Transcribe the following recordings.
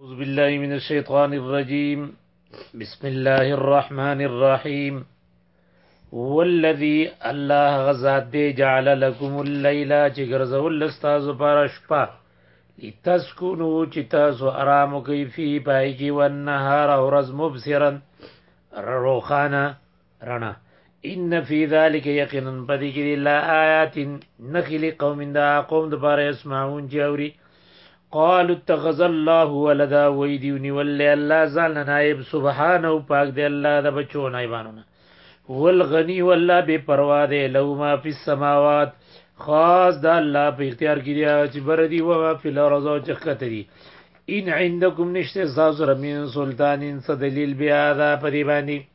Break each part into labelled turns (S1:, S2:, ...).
S1: اعوذ بالله من الشیطان الرجیم بسم الله الرحمن الرحیم والذي الله غزاد دی جعل لكم الليل چې ګرځول استاذ پر شپه لتسكنو چې تاسو آرام کوي فی پای کې ونهار او ورځ مبصرا روخانه رڼا ان فی ذلک یقینا پدې کې لا آیات نخل قوم دا قوم د بار اسمعون جاوري قالوا اتخذ الله ولدا ویدیو نیول الله ځان نائب سبحان او پاک دی الله د بچو نائبانونه هو الغنی والله بے پروا دی لو ما فی السماوات خاص د الله په اختیار کې دی چې بر دی او ما فی الارض او چخته دی ان عندكم نشته زازر من سلطان صدلیل بیا دا پری باندې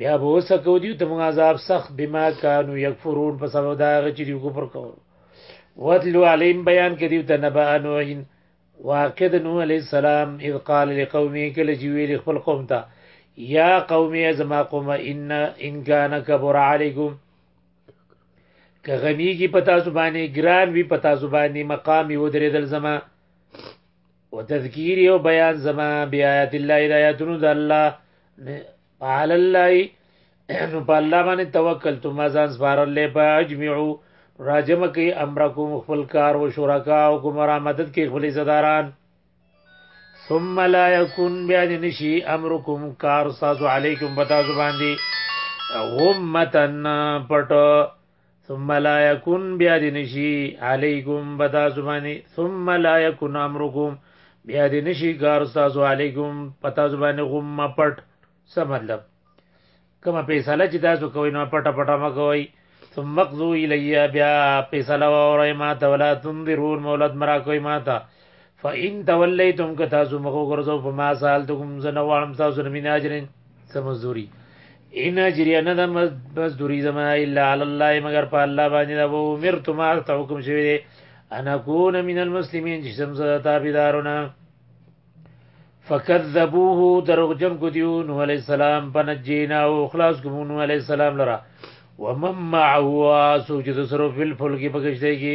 S1: بیا به وسه کو دیو ته موږ عذاب سخت بما کانو یکفرون په سبب دا هغه چې دیو کفر کول وتلو علیم بیان کړي ته نبا نوین واقع د نوح علی السلام اذ قال لقومه کله چې ویل خپل قوم ته یا قومي زما قوم ان ان کان کبر علیکم که غمی کی پتا زبانی گران وی پتا زبانی مقامی و دریدل زما و تذکیری و بیان زما بی آیات اللہ ایدایتنو دا اللہ علی الله نو په الله باندې توکل تو ما ځان سپارل له باجمعو راجم کی امرکم خپل کار او شرکا او کوم را مدد کی خپل زداران ثم لا يكون بیا دې نشي امرکم کار تاسو علیکم بتا زبان دي غمتن پټ ثم لا يكن بیا دې نشي علیکم بتا زبانی ثم لا يكن امرکم بیا دې نشي کار تاسو علیکم پتا زبانی غم پټ څه مطلب کومه فیصله چې تاسو کوئ نو پټه پټه مګوئ ثم قضوا الي بیا فیصله وره ما ته ولا تنظرون مولد مرا کوي ما ته فإن تولیتم که تاسو مخ وګرځو په ما سال د کوم زنه وړم تاسو نه مینا اجرین سمزوري ان اجری نه د مزدوری زما الا علی الله مگر په الله باندې دا وو مرت ما ته حکم شوی دی انا کون من المسلمین چې سم زړه تابعدارونه فکذبوه دروغجن کو دیو نو علی السلام پنجینا او خلاص کوم نو علی السلام لرا ومم معه سوچ د سرو فل فل کې پکشته کې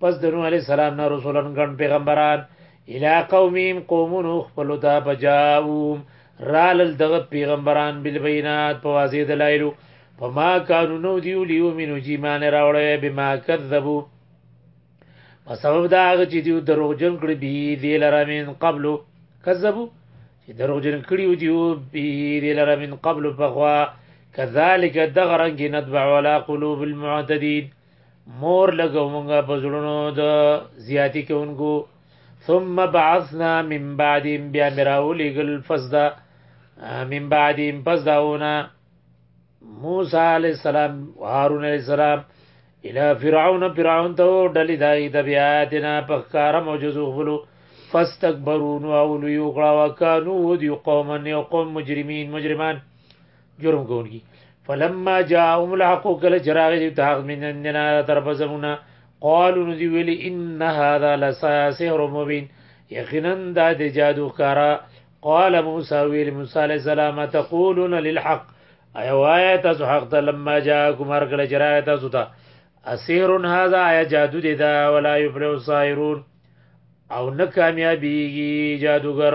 S1: پس د نوح علی السلام نه رسولا ګن پیغمبران الى قومهم قومونو خپل ته بجاوم رال دغه پیغمبران بل بینات په واضح دلایل فما كانوا نو دیو لیو منو جی مان راوړې بما کذبوا په سبب دا هغه چې دیو دروغجن کړی بي دی لره من قبل کذبوا چې دروغجن کړی و دیو بي دی لره من قبل فخوا كذلك دغرنګ ندبع ولا قلوب المعتدين مور لګو مونږه په زړونو د زیاتی کوونکو ثم بعثنا من بعد بیا مراولی گل فزدا من بعد پس داونا موسی علی السلام هارون علی السلام الى فرعون فرعون ته ډلی دای د بیا دنا په کار معجزو خپلو فاستكبرون او ليوغړا وكانوا دي قوما يقوم مجرمين مجرمان جرم کوونکی فلما جاءهم الحق کله جراغ دی تاغ من اننا طرف زمونا قالو ندی ویلی ان هذا لساحر مبین یقینا دا د جادو کارا قال موسی ویل موسی علیہ السلام تقولون للحق ای وای تاسو حق ته لما جاءکم هر کله جراغ تاسو ته اسیر هذا یا جادو دی دا ولا یفلح الساحرون او نه کامیابیږي جادوګر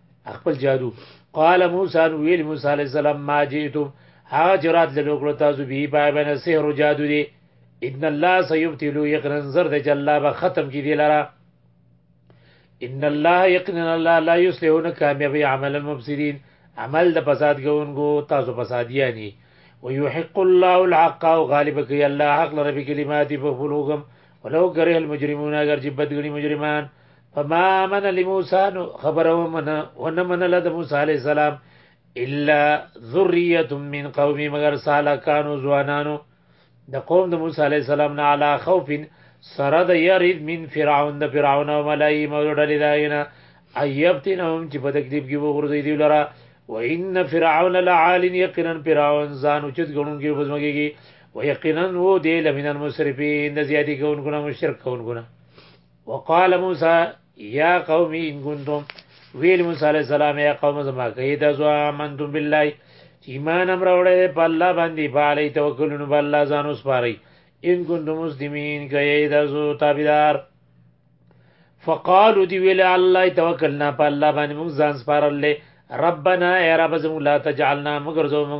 S1: خپل جادو قال موسی نو ویل موسی علی السلام ما جئتم هغه جرات لنو کړو تاسو به پای باندې سحر او جادو دی ان الله سيبتل يقنا زر د جلا به ختم کی دی لرا ان الله يقنا الله لا يصلحون کامیاب عمل المفسدين عمل د فساد کوونکو تاسو فسادیانی ويحق الله الحق او غالب کوي الله حق لره په کلماتي په فلوغم ولو کرے المجرمون اگر جبت غني مجرمان فما امن لموسى نو خبره ومنه ونه منله د موسی عليه السلام الا ذريه من قوم مگر سالکانو ځوانانو د قوم د موسی عليه السلام نه علا خوف سره د يريد من فرعون د فرعون او ملای مولډل داینه ايبتنهم چې په تکلیف کې وګرځي دی لره وان فرعون لعال يقينا فرعون ځان اوچت غنون کې بزمګي کې ويقينا وو دی لمن المسرفين د زیاتی کوونکو نه مشرک کوونکو نه وقال موسی یا قوم ان کنتم ویل موسی علیہ السلام یا قوم زما کوي د زو امنتم بالله چې ایمان امر وړه په الله باندې په علی توکلون په الله ځان اوس پاري ان کنتم مسلمین کوي د زو تابعدار فقالو دی ویل الله توکلنا په الله باندې موږ ځان سپارلې ربنا یا رب زمو لا تجعلنا مگر زمو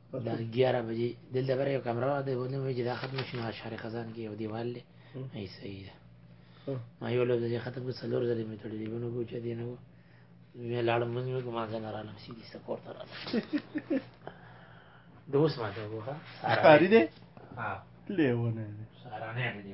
S1: دا 11 بجې دلته بره یو کمره ده ونه مې چې دا ختم شي نو شهر خزان کې یو دیوال لې ای صحیح ده ما یو لږ دې ختم کو څلور ځلې مې تړلې ونه کو چې دینه وو مې لاړم مونږ مې کومه ځنه رالم سي دي سپور تر دوس ما ته وګه
S2: ساري دې
S1: ها
S2: لیونه سارانه دې